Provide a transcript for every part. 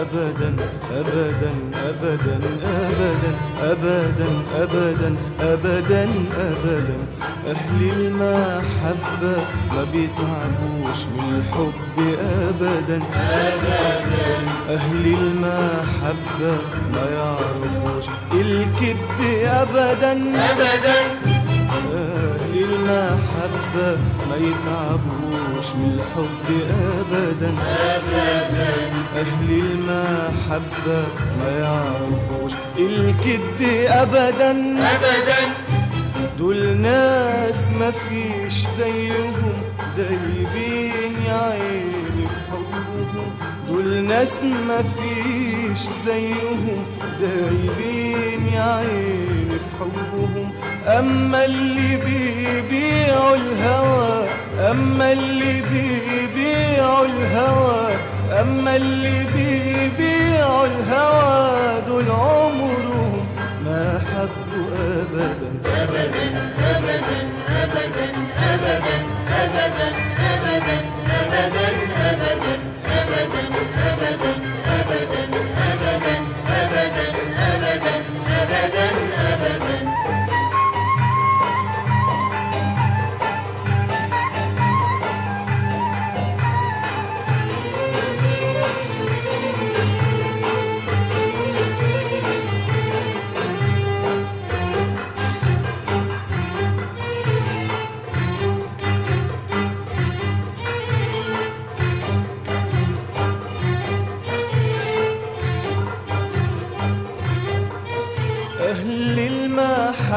أبدا أبدا أبدا أبدا أبدا أبدا أبدا أبدا. أهل المحبة ما بيتعبوش من الحب أبدا. أبدا أهل المحبة ما يعرفوش الكذب أبدا. أبدا. أهل المحبة ما يتعبوش من الحب أبدا. أبدا. أهل المحبة ما يعرفوش الكذب أبدا. أبدا. دول ناس ما فيش زيهم دايبين يا عيني في حبهم. دول ناس ما فيش زيهم دايبين يا عيني في حبهم. أما اللي بيبيعوا الهوى أما اللي بيبيعوا الهوى أما اللي بيبيعوا الهوى دول عمرهم ما حبوا أبدا. أبدا أبدا أبدا أبدا أبدا أبدا.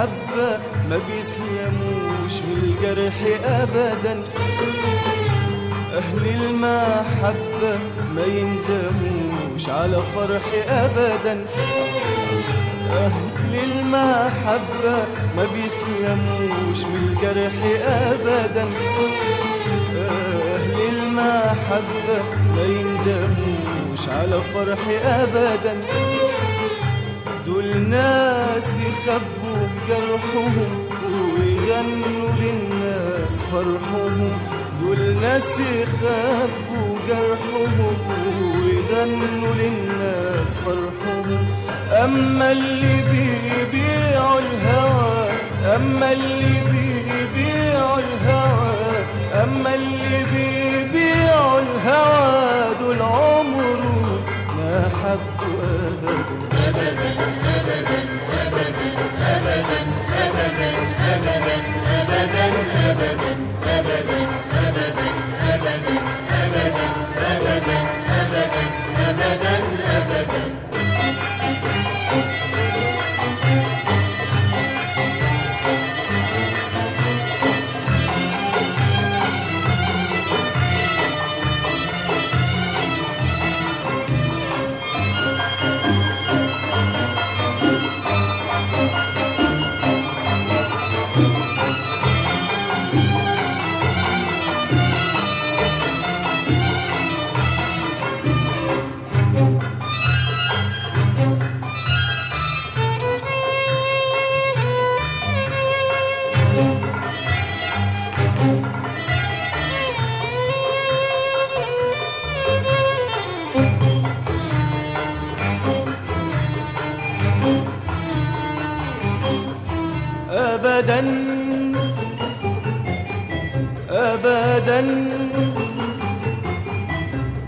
المحبة ما بيسلموش من الجرح أبدا. أهل المحبة ما يندموش على فرح أبدا. أهل المحبة ما بيسلموش من الجرح أبدا. أهل المحبة ما يندموش على فرح أبدا. دول ناس يخبوا جرحهم ويغنوا للناس فرحهم دول ناس يخبوا جرحهم ويغنوا للناس فرحهم. أما اللي بيبيعوا الهوى أما اللي بيبيعوا الهوى أما اللي بيبيعوا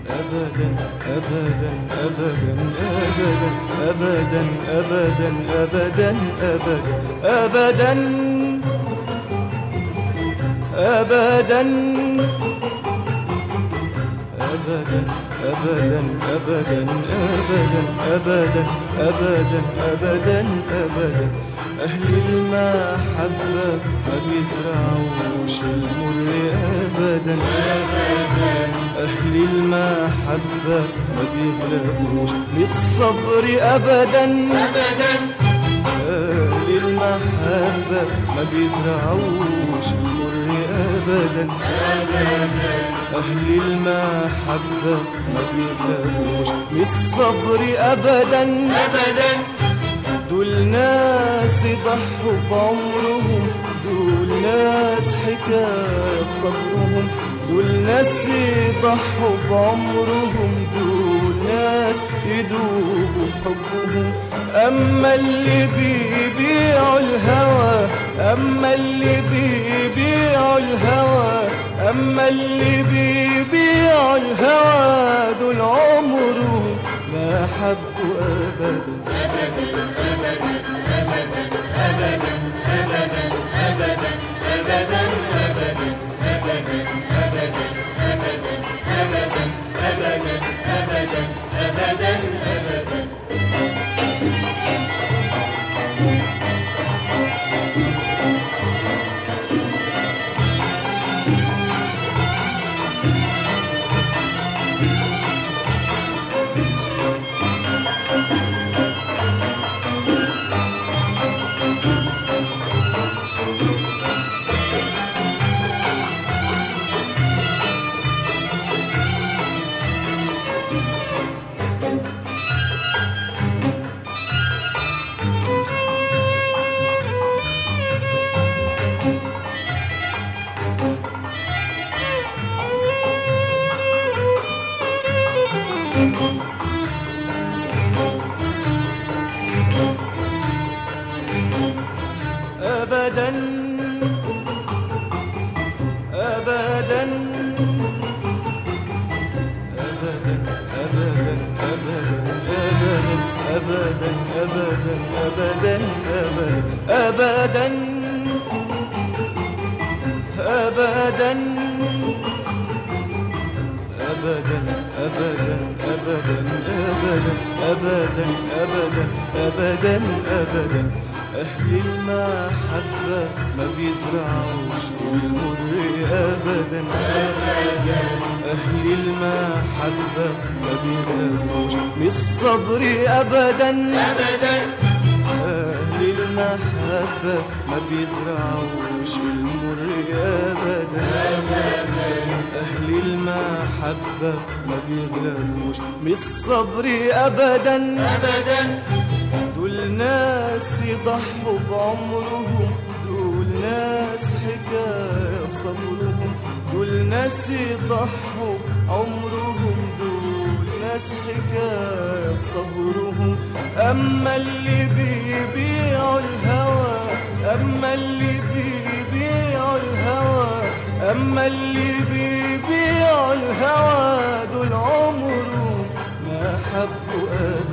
أبدا أبدا أبدا أبدا أبدا أبدا أبدا أبدا أبدا أبدا أبدا أبدا أبدا أبدا أبدا أبدا أبدا أبدا أهل المحبة ما بيزرعوش المر ابدا. أهل المحبة ما بيغلبوش. للصبر ابدا. ابدا أهل المحبة ما بيزرعوش. المر ابدا. ابدا أهل المحبة ما بيغلبوش. للصبر ابدا. ابدا دول ناس ضحوا بعمرهم. دول ناس حكاية في صدرهم دول ناس يضحوا بعمرهم دول ناس يدوبوا في حبهم. أما اللي بيبيعوا الهوى أما اللي بيبيعوا الهوى أما اللي بيبيعوا الهوى دول عمرهم ما حبوا أبدا أبدا أبدا أبدا أبدا أبدا أهل المحبة ما بيزرعوش المر أبدا. أبدا أهل المحبة ما بيغنوش من الصبر أبدا. أبدا أهل المحبة ما بيزرعوش المر أبدا. أهل المحبة ما بيغلبوش من الصبر أبدا أبدا. دول ناس يضحوا بعمرهم. دول ناس حكاية في صبرهم. دول ناس يضحوا عمرهم. دول ناس حكاية في صبرهم. أما اللي بيبيعوا الهوى أما اللي بيبيعوا الهوى أما اللي بيبيعوا الهوى دول عمرهم ما حبوا أبدا.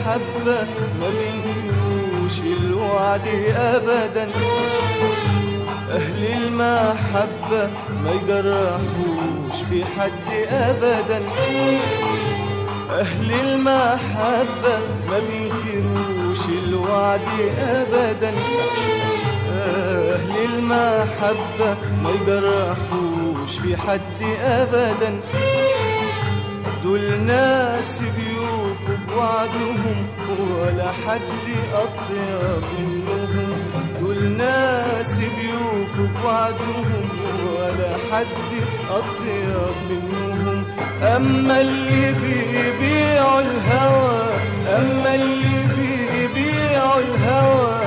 المحبة ما بينكروش الوعد أبدا. أهل المحبة ما يجرحوش في حد أبدا. أهل المحبة ما بينكروش الوعد أبدا. أهل المحبة ما يجرحوش في حد أبدا. دول ناس بيوفوا بوعدهم ولا حد أطيب منهم. دول ناس بيوفوا بوعدهم ولا حد أطيب منهم. أما اللي بيبيعوا الهوى أما اللي بيبيعوا الهوى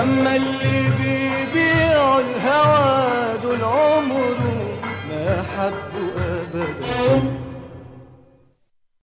أما اللي بيبيعوا الهوى دول عمره ما حبوا أبدا.